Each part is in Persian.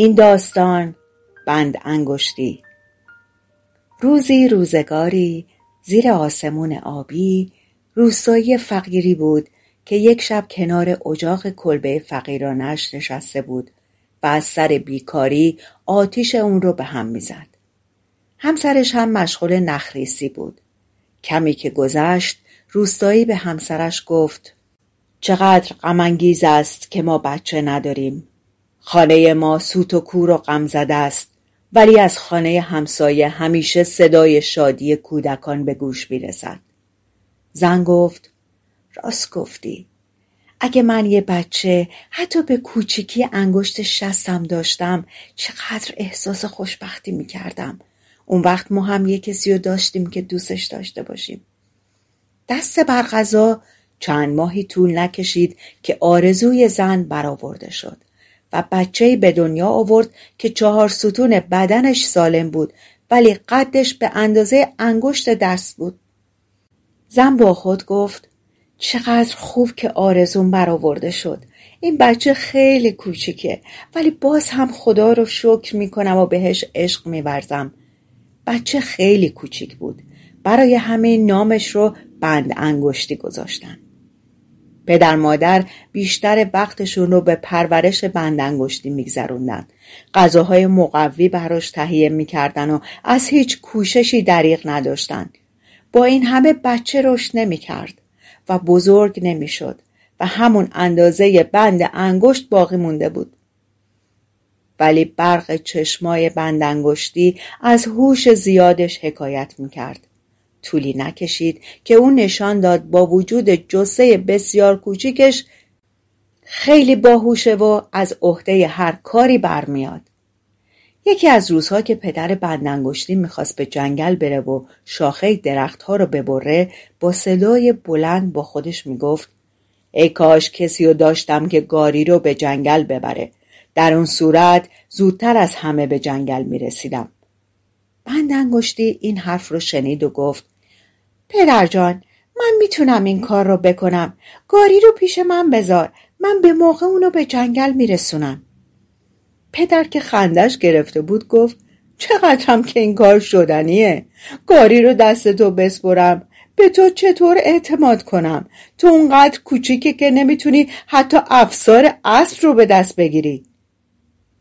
این داستان بند انگشتی روزی روزگاری زیر آسمون آبی روستایی فقیری بود که یک شب کنار اجاق کلبه فقیرانش نشسته بود و از سر بیکاری آتیش اون رو به هم می‌زد. همسرش هم مشغول نخریسی بود. کمی که گذشت روستایی به همسرش گفت چقدر غمانگیز است که ما بچه نداریم. خانه ما سوت و کور و غم زده است. ولی از خانه همسایه همیشه صدای شادی کودکان به گوش می‌رسد. زن گفت راست گفتی. اگه من یه بچه حتی به کوچیکی انگشت شستم داشتم چقدر احساس خوشبختی می‌کردم. اون وقت ما هم یه کسی رو داشتیم که دوستش داشته باشیم. دست بر غذا چند ماهی طول نکشید که آرزوی زن برآورده شد. و بچه به دنیا آورد که چهار ستون بدنش سالم بود ولی قدش به اندازه انگشت دست بود. زن با خود گفت چقدر خوب که آرزون برآورده شد. این بچه خیلی کوچیکه ولی باز هم خدا رو شکر می‌کنم و بهش عشق میورزم. بچه خیلی کوچیک بود. برای همه نامش رو بند انگشتی گذاشتن. پدر مادر بیشتر وقتشون رو به پرورش بند انگشتی میگذروندن. غذاهای مقوی براش تهیه می‌کردن و از هیچ کوششی دریغ نداشتن. با این همه بچه رشد نمی‌کرد و بزرگ نمی‌شد و همون اندازه بند انگشت باقی مونده بود. ولی برق چشمای بند انگشتی از هوش زیادش حکایت می‌کرد. طولی نکشید که او نشان داد با وجود جسه بسیار کوچیکش خیلی باهوشه و از عهده هر کاری برمیاد. یکی از روزها که پدر بندانگشتی می‌خواست به جنگل بره و شاخه درختها رو ببره با صدای بلند با خودش می‌گفت ای کاش کسی رو داشتم که گاری رو به جنگل ببره. در اون صورت زودتر از همه به جنگل می‌رسیدم. بندانگشتی این حرف رو شنید و گفت پدر جان من می‌تونم این کار رو بکنم. گاری رو پیش من بذار. من به موقع اونو به جنگل میرسونم. پدر که خندش گرفته بود گفت چقدرم که این کار شدنیه. گاری رو دست تو بسپرم. به تو چطور اعتماد کنم؟ تو اونقدر کوچیکه که نمی‌تونی حتی افسار اسب رو به دست بگیری.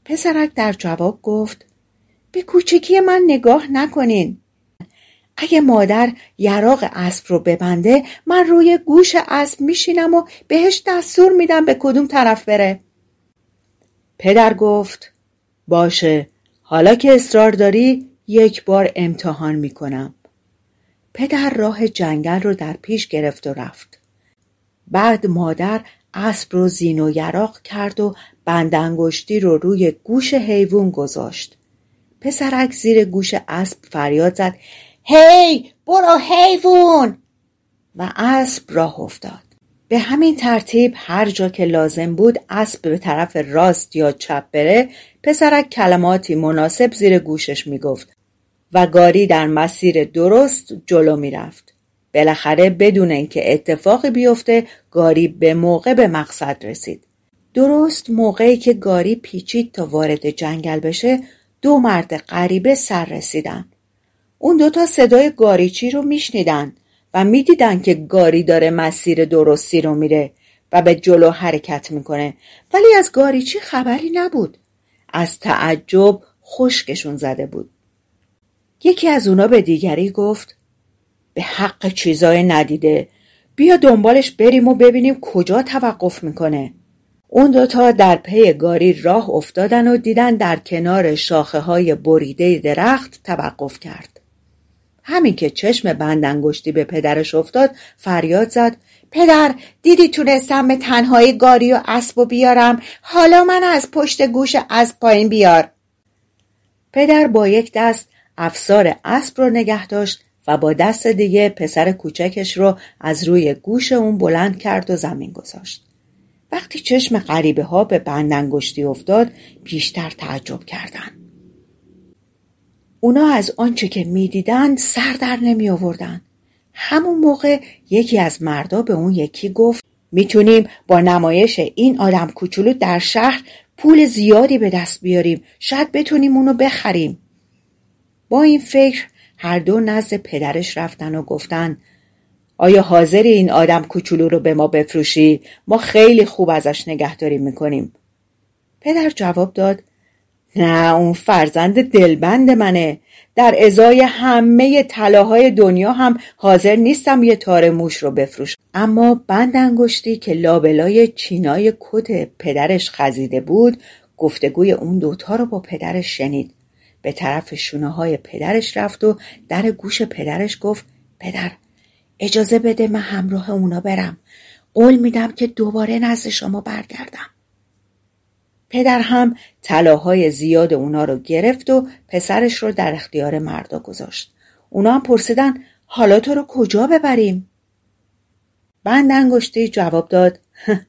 پسرک در جواب گفت به کوچیکی من نگاه نکنین. اگه مادر یراق اسب رو ببنده من روی گوش اسب میشینم و بهش دستور میدم به کدوم طرف بره. پدر گفت باشه حالا که اصرار داری یک بار امتحان می‌کنم. پدر راه جنگل رو در پیش گرفت و رفت. بعد مادر اسب رو زین و یراق کرد و بندانگشتی رو روی گوش حیوان گذاشت. پسرک زیر گوش اسب فریاد زد. هی برو حیوان! و اسب راه افتاد. به همین ترتیب هر جا که لازم بود اسب به طرف راست یا چپ بره پسرک کلماتی مناسب زیر گوشش می‌گفت و گاری در مسیر درست جلو می‌رفت. بالاخره بدون اینکه اتفاقی بیفته گاری به موقع به مقصد رسید. درست موقعی که گاری پیچید تا وارد جنگل بشه دو مرد غریبه سر رسیدن. اون دوتا صدای گاریچی رو میشنیدن و می‌دیدن که گاری داره مسیر درستی رو میره و به جلو حرکت می‌کنه. ولی از گاریچی خبری نبود. از تعجب خشکشون زده بود. یکی از اونا به دیگری گفت به حق چیزای ندیده. بیا دنبالش بریم و ببینیم کجا توقف می‌کنه. اون دوتا در پی گاری راه افتادن و دیدن در کنار شاخه های بریده درخت توقف کرد. همین که چشم بند انگشتی به پدرش افتاد فریاد زد پدر دیدی تونستم به تنهایی گاری و اسب و بیارم حالا من از پشت گوش از پایین بیار پدر با یک دست افسار اسب رو نگه داشت و با دست دیگه پسر کوچکش رو از روی گوش اون بلند کرد و زمین گذاشت. وقتی چشم غریبه ها به بندنگشتی افتاد بیشتر تعجب کردند. اونا از آنچه که می‌دیدند سر در نمی آوردن. همون موقع یکی از مردا به اون یکی گفت می‌تونیم با نمایش این آدم کوچولو در شهر پول زیادی به دست بیاریم شاید بتونیم اونو بخریم با این فکر هر دو نزد پدرش رفتن و گفتن آیا حاضری این آدم کوچولو رو به ما بفروشی؟ ما خیلی خوب ازش نگهداری می‌کنیم. پدر جواب داد نه اون فرزند دلبند منه. در ازای همه طلاهای دنیا هم حاضر نیستم یه تار موش رو بفروش اما بند انگشتی که لابلای چینای کت پدرش خزیده بود گفتگوی اون دوتا رو با پدرش شنید. به طرف شونه های پدرش رفت و در گوش پدرش گفت پدر اجازه بده من همراه اونا برم. قول میدم که دوباره نزد شما برگردم. پدر هم طلاهای زیاد اونا رو گرفت و پسرش رو در اختیار مردا گذاشت. اونا هم پرسیدن حالا تو رو کجا ببریم؟ بند انگشتی جواب داد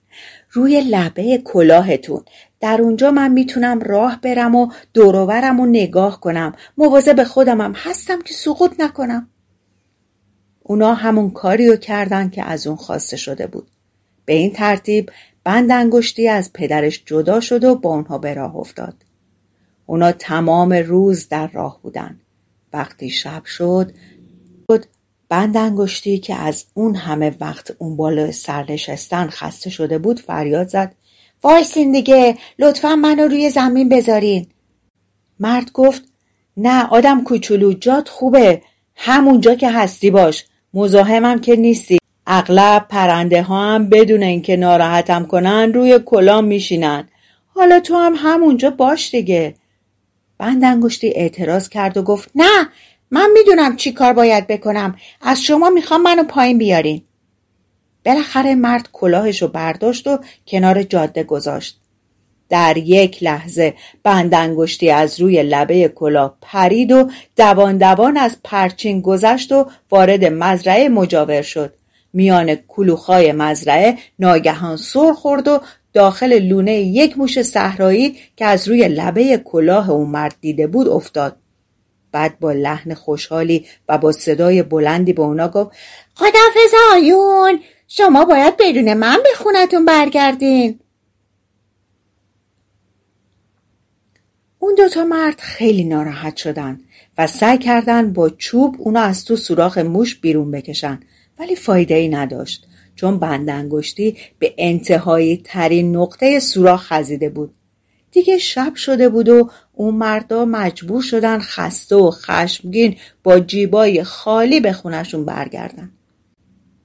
روی لبه کلاهتون. در اونجا من می‌تونم راه برم و دوروورم و نگاه کنم. به خودمم هستم که سقوط نکنم. اونا همون کاری رو کردن که از اون خواسته شده بود. به این ترتیب بند انگشتی از پدرش جدا شد و با اونها به راه افتاد. اونا تمام روز در راه بودن. وقتی شب شد بند انگشتی که از اون همه وقت اون بالا سر نشستن خسته شده بود فریاد زد. وایسین دیگه لطفا منو روی زمین بذارین. مرد گفت نه آدم کوچولو جات خوبه. همونجا که هستی باش. مزاحمم که نیستی. اغلب پرنده ها هم بدون اینکه ناراحتم کنن روی کلام میشینن. حالا تو هم همونجا باش دیگه. بند انگشتی اعتراض کرد و گفت نه من می‌دونم چی کار باید بکنم. از شما می‌خوام منو پایین بیارین. بالاخره مرد کلاهشو برداشت و کنار جاده گذاشت. در یک لحظه بند انگشتی از روی لبه کلاه پرید و دوان دوان از پرچین گذشت و وارد مزرعه مجاور شد. میان کلوخای مزرعه ناگهان سر خورد و داخل لونه یک موش صحرایی که از روی لبه کلاه اون مرد دیده بود افتاد. بعد با لحن خوشحالی و با صدای بلندی به اونا گفت خدافز آیون شما باید بدون من به خونتون برگردین. اون دوتا مرد خیلی ناراحت شدن. و سعی کردن با چوب اونا از تو سوراخ موش بیرون بکشن. ولی فایده ای نداشت چون بند انگشتی به انتهایی ترین نقطه سوراخ خزیده بود. دیگه شب شده بود و اون مردا مجبور شدن خسته و خشمگین با جیبای خالی به خونشون برگردن.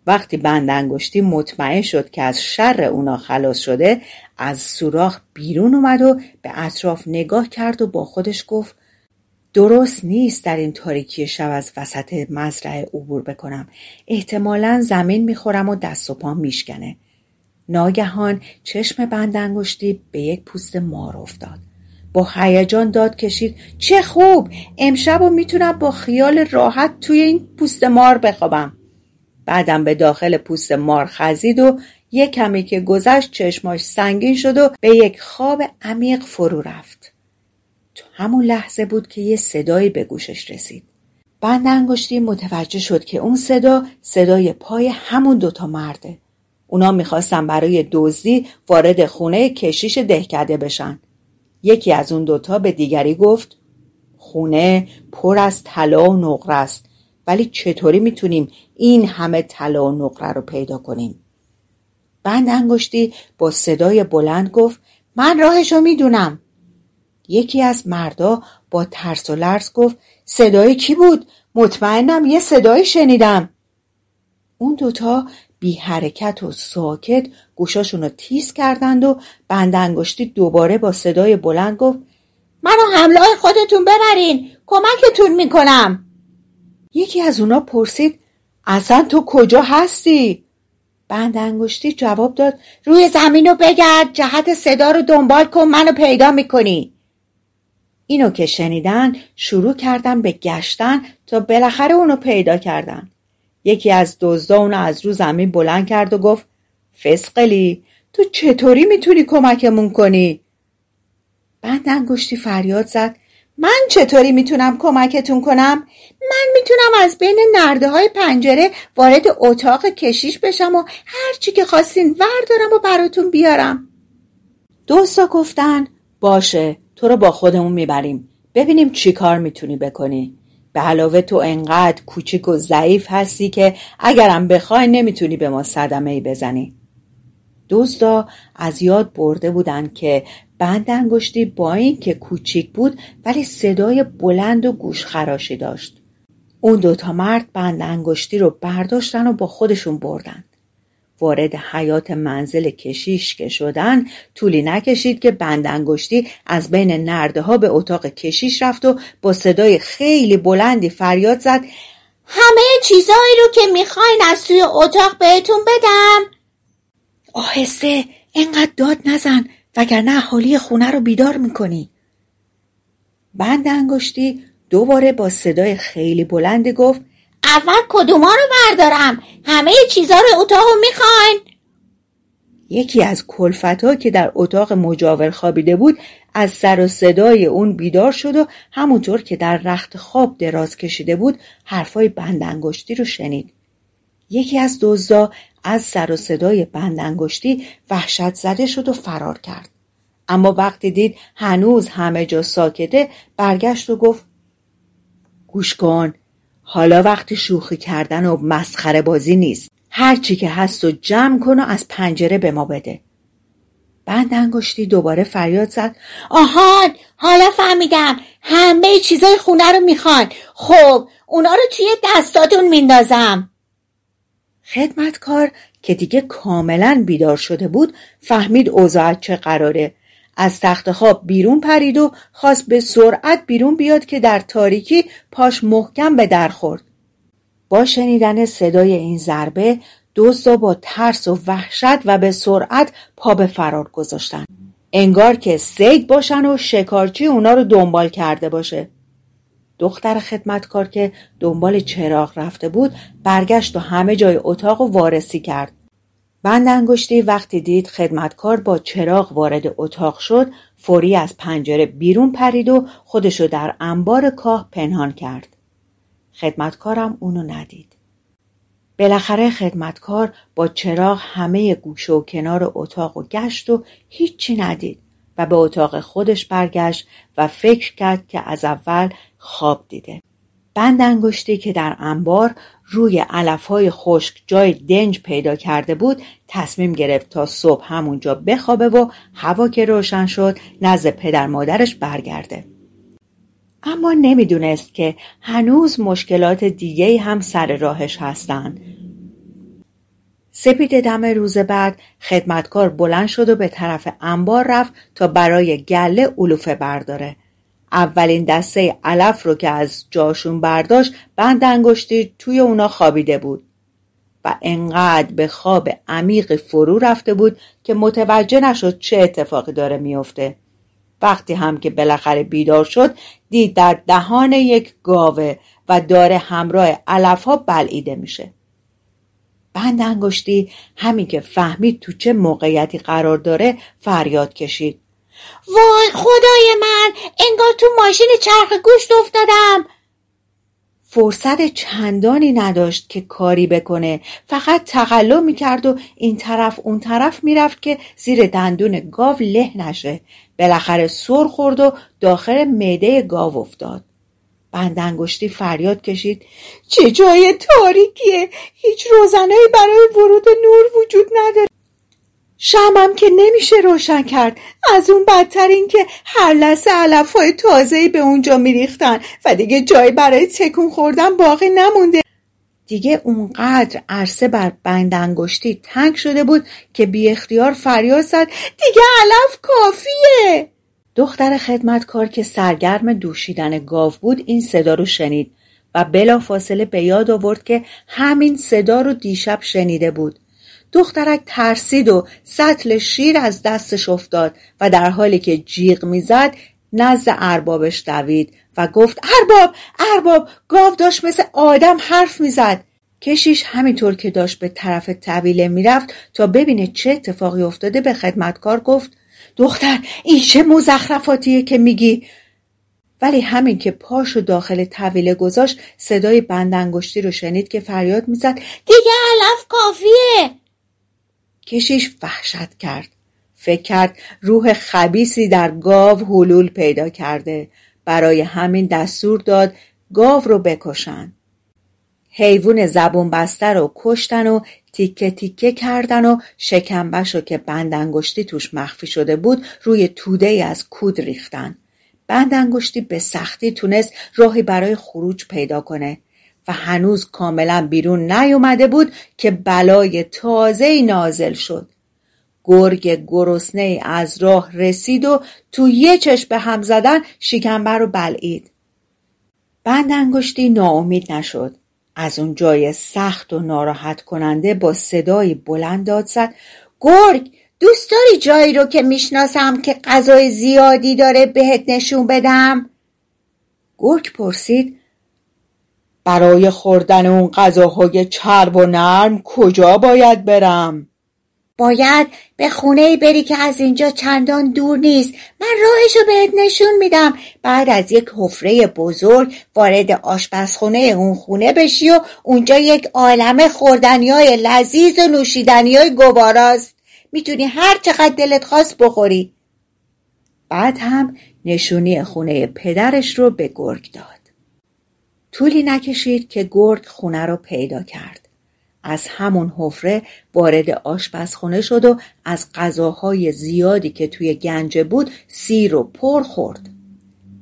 وقتی بند انگشتی مطمئن شد که از شر اونا خلاص شده از سوراخ بیرون اومد و به اطراف نگاه کرد و با خودش گفت درست نیست در این تاریکی شب از وسط مزرعه عبور بکنم. احتمالا زمین می‌خورم و دست و پام میشکنه. ناگهان چشم بند انگشتی به یک پوست مار افتاد. با هیجان داد کشید چه خوب! امشب و می‌تونم با خیال راحت توی این پوست مار بخوابم. بعدم به داخل پوست مار خزید و یک کمی که گذشت چشماش سنگین شد و به یک خواب عمیق فرو رفت. همون لحظه بود که یه صدایی به گوشش رسید. بند انگشتی متوجه شد که اون صدا صدای پای همون دوتا مرده. اونا می‌خواستن برای دزدی وارد خونه کشیش دهکده بشن. یکی از اون دوتا به دیگری گفت خونه پر از طلا و نقره است ولی چطوری می‌تونیم این همه طلا و نقره رو پیدا کنیم؟ بند انگشتی با صدای بلند گفت من راهشو می‌دونم. یکی از مردا با ترس و لرز گفت صدای کی بود؟ مطمئنم یه صدایی شنیدم. اون دوتا بی حرکت و ساکت گوشاشون رو تیز کردند و بند انگشتی دوباره با صدای بلند گفت منو حمله خودتون ببرین کمکتون می‌کنم. یکی از اونا پرسید اصلا تو کجا هستی؟ بند انگشتی جواب داد روی زمین رو بگرد جهت صدا رو دنبال کن منو پیدا می‌کنی. اینو که شنیدن شروع کردن به گشتن تا بالاخره اونو پیدا کردن یکی از دزدا اونو از رو زمین بلند کرد و گفت فسقلی تو چطوری می‌تونی کمکمون کنی؟ بند انگشتی فریاد زد من چطوری می‌تونم کمکتون کنم؟ من می‌تونم از بین نرده های پنجره وارد اتاق کشیش بشم و هرچی که خواستین وردارم و براتون بیارم دوستا گفتن باشه تو رو با خودمون می‌بریم. ببینیم چی کار می‌تونی بکنی. به علاوه تو انقدر کوچیک و ضعیف هستی که اگرم بخوای نمی‌تونی به ما صدمه ای بزنی. دوستا از یاد برده بودن که بند انگشتی با اینکه کوچیک بود ولی صدای بلند و گوشخراشی داشت. اون دوتا مرد بند انگشتی رو برداشتن و با خودشون بردن. وارد حیات منزل کشیش که شدن طولی نکشید که بند انگشتی از بین نرده ها به اتاق کشیش رفت و با صدای خیلی بلندی فریاد زد. همه چیزایی رو که می‌خواین از توی اتاق بهتون بدم. آهسته اینقدر داد نزن وگرنه اهالی خونه رو بیدار می‌کنی. بند انگشتی دوباره با صدای خیلی بلندی گفت اول کدوما رو بردارم؟ همه چیزا رو اتاق می‌خواین. یکی از کلفتا که در اتاق مجاور خوابیده بود از سر و صدای اون بیدار شد و همونطور که در رخت خواب دراز کشیده بود حرفای بند انگشتی رو شنید. یکی از دزدا از سر و صدای بند انگشتی وحشت زده شد و فرار کرد. اما وقتی دید هنوز همه جا ساکته برگشت و گفت گوش کن حالا وقت شوخی کردن و مسخره بازی نیست. هرچی که هست و جمع کن و از پنجره به ما بده. بند انگشتی دوباره فریاد زد. آهان حالا فهمیدم. همه چیزای خونه رو می‌خوان. خب اونا رو توی دستاتون میندازم. خدمتکار که دیگه کاملا بیدار شده بود فهمید اوضاع چه قراره. از تخت خواب بیرون پرید و خواست به سرعت بیرون بیاد که در تاریکی پاش محکم به در خورد. با شنیدن صدای این ضربه دزدا با ترس و وحشت و به سرعت پا به فرار گذاشتن. انگار که سید باشن و شکارچی اونا رو دنبال کرده باشه. دختر خدمتکار که دنبال چراغ رفته بود برگشت و همه جای اتاق و وارسی کرد. بند انگشتی وقتی دید خدمتکار با چراغ وارد اتاق شد فوری از پنجره بیرون پرید و خودشو در انبار کاه پنهان کرد. خدمتکارم اونو ندید. بالاخره خدمتکار با چراغ همه گوشه و کنار اتاق و گشت و هیچی ندید و به اتاق خودش برگشت و فکر کرد که از اول خواب دیده. بند انگشتی که در انبار روی علفهای خشک جای دنج پیدا کرده بود تصمیم گرفت تا صبح همونجا بخوابه و هوا که روشن شد نزد پدر مادرش برگرده. اما نمی‌دونست که هنوز مشکلات دیگه هم سر راهش هستن. سپید دم روز بعد خدمتکار بلند شد و به طرف انبار رفت تا برای گله علوفه برداره. اولین دسته علف رو که از جاشون برداشت بند انگشتی توی اونا خوابیده بود. و انقدر به خواب عمیق فرو رفته بود که متوجه نشد چه اتفاقی داره میافته. وقتی هم که بالاخره بیدار شد دید در دهان یک گاوه و داره همراه علف ها بلعیده میشه. بند انگشتی همین که فهمید تو چه موقعیتی قرار داره فریاد کشید. وای خدای من انگار تو ماشین چرخ گوشت افتادم. فرصت چندانی نداشت که کاری بکنه. فقط تقلا می‌کرد و این طرف اون طرف می‌رفت که زیر دندون گاو له نشه. بالاخره سر خورد و داخل معده گاو افتاد. بند انگشتی فریاد کشید. چه جای تاریکیه. هیچ روزنهی برای ورود نور وجود نداره. شمم که نمیشه روشن کرد. از اون بدتر این که هر لحظه علف های تازهی به اونجا میریختن و دیگه جایی برای تکون خوردن باقی نمونده. دیگه اونقدر عرصه بر بند انگشتی تنگ شده بود که بی اختیار فریاد زد. دیگه علف کافیه! دختر خدمتکار که سرگرم دوشیدن گاو بود این صدا رو شنید و بلا فاصله به یاد آورد که همین صدا رو دیشب شنیده بود. دخترک ترسید و سطل شیر از دستش افتاد و در حالی که جیغ می‌زد نزد اربابش دوید و گفت ارباب ارباب گاو داشت مثل آدم حرف می‌زد. کشیش همینطور که داشت به طرف طویله می‌رفت تا ببینه چه اتفاقی افتاده به خدمتکار گفت دختر این چه مزخرفاتیه که میگی؟ ولی همین که پاشو داخل طویله گذاشت صدای بند انگشتی رو شنید که فریاد می‌زد دیگه علف کافیه. کشیش وحشت کرد. فکر کرد روح خبیسی در گاو حلول پیدا کرده. برای همین دستور داد گاو رو بکشن. حیوان زبون بسته رو کشتن و تیکه تیکه کردن و شکمبش رو که بند انگشتی توش مخفی شده بود روی توده ای از کود ریختن. بند انگشتی به سختی تونست راهی برای خروج پیدا کنه. و هنوز کاملا بیرون نیومده بود که بلای تازه نازل شد. گرگ گرسنه از راه رسید و تو یه چشم به هم زدن شکمبه رو بلعید. بند انگشتی ناامید نشد. از اون جای سخت و ناراحت کننده با صدای بلند داد زد. گرگ دوست داری جایی رو که می‌شناسم که غذای زیادی داره بهت نشون بدم؟ گرگ پرسید. برای خوردن اون غذاهای چرب و نرم کجا باید برم؟ باید به خونه بری که از اینجا چندان دور نیست. من راهشو بهت نشون میدم. بعد از یک حفره بزرگ وارد آشپزخونه اون خونه بشی و اونجا یک عالم خوردنی های لذیذ و نوشیدنی های گواراست می‌تونی هر چقدر دلت خواست بخوری. بعد هم نشونی خونه پدرش رو به گرگ داد. طولی نکشید که گرگ خونه رو پیدا کرد. از همون حفره وارد آشپزخونه شد و از غذاهای زیادی که توی گنجه بود سیر و پر خورد.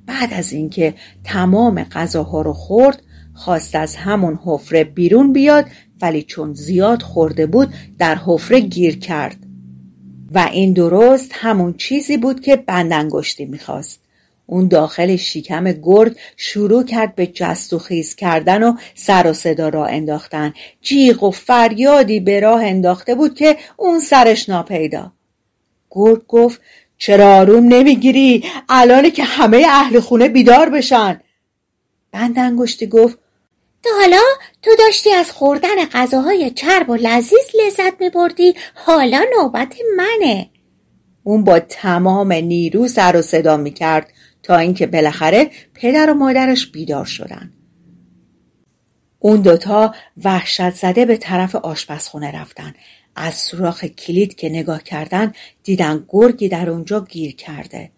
بعد از اینکه تمام غذاها رو خورد خواست از همون حفره بیرون بیاد ولی چون زیاد خورده بود در حفره گیر کرد. و این درست همون چیزی بود که بندنگشتی می‌خواست. اون داخل شکم گرد شروع کرد به جست و خیز کردن و سر و صدا را انداختن. جیغ و فریادی به راه انداخته بود که اون سرش ناپیدا. گرد گفت چرا آروم نمی‌گیری؟ الانه که همه اهل خونه بیدار بشن. بند انگشتی گفت تا حالا تو داشتی از خوردن غذاهای چرب و لذیذ لذت میبردی. حالا نوبت منه. اون با تمام نیرو سر و صدا می‌کرد. تا اینکه بالاخره پدر و مادرش بیدار شدن. اون دوتا وحشت زده به طرف آشپزخونه رفتن. از سوراخ کلید که نگاه کردن دیدن گرگی در اونجا گیر کرده.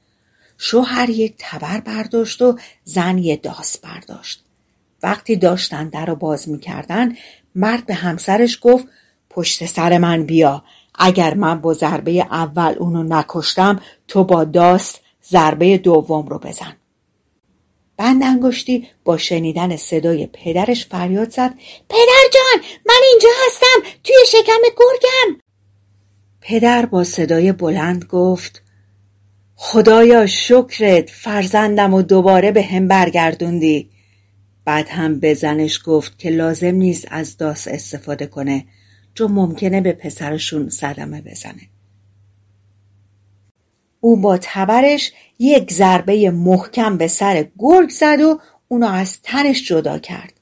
شوهر یک تبر برداشت و زن یه داس برداشت. وقتی داشتن در رو باز می‌کردن مرد به همسرش گفت پشت سر من بیا. اگر من با ضربه اول اونو نکشتم تو با داست ضربه دوم رو بزن. بند انگشتی با شنیدن صدای پدرش فریاد زد. پدر جان من اینجا هستم توی شکم گرگم. پدر با صدای بلند گفت خدایا شکرت فرزندم و دوباره به هم برگردوندی. بعد هم به زنش گفت که لازم نیست از داس استفاده کنه چون ممکنه به پسرشون صدمه بزنه. او با تبرش یک ضربه محکم به سر گرگ زد و اونو از تنش جدا کرد.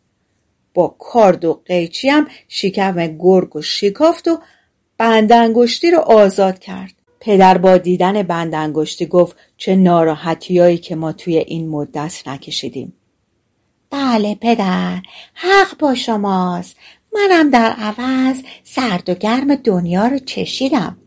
با کارد و قیچی هم شکم گرگ و شکافت و بندانگشتی رو آزاد کرد. پدر با دیدن بندانگشتی گفت چه ناراحتیایی که ما توی این مدت نکشیدیم. بله پدر حق با شماست. منم در عوض سرد و گرم دنیا رو چشیدم.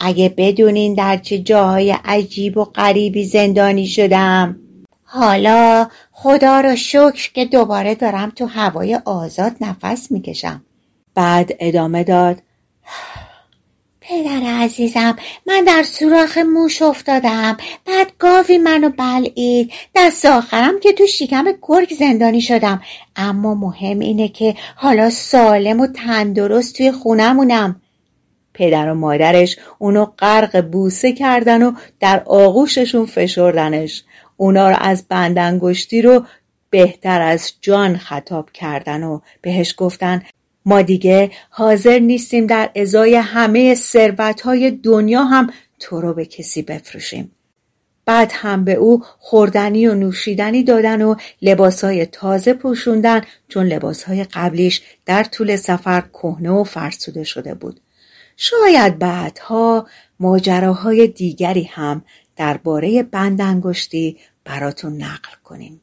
اگه بدونین در چه جاهای عجیب و غریبی زندانی شدم. حالا خدا را شکر که دوباره دارم تو هوای آزاد نفس می‌کشم. بعد ادامه داد پدر عزیزم من در سوراخ موش افتادم. بعد گاوی منو بلعید. دست آخرم که تو شکم گرگ زندانی شدم. اما مهم اینه که حالا سالم و تندرست توی خونمونم. پدر و مادرش اونو غرق بوسه کردن و در آغوششون فشردنش. اونا رو از بندنگشتی رو بهتر از جان خطاب کردن و بهش گفتن ما دیگه حاضر نیستیم در ازای همه ثروت های دنیا هم تو رو به کسی بفروشیم. بعد هم به او خوردنی و نوشیدنی دادن و لباسهای تازه پوشوندن چون لباسهای قبلیش در طول سفر کهنه و فرسوده شده بود. شاید بعدها ماجراهای دیگری هم درباره بند انگشتی براتون نقل کنیم.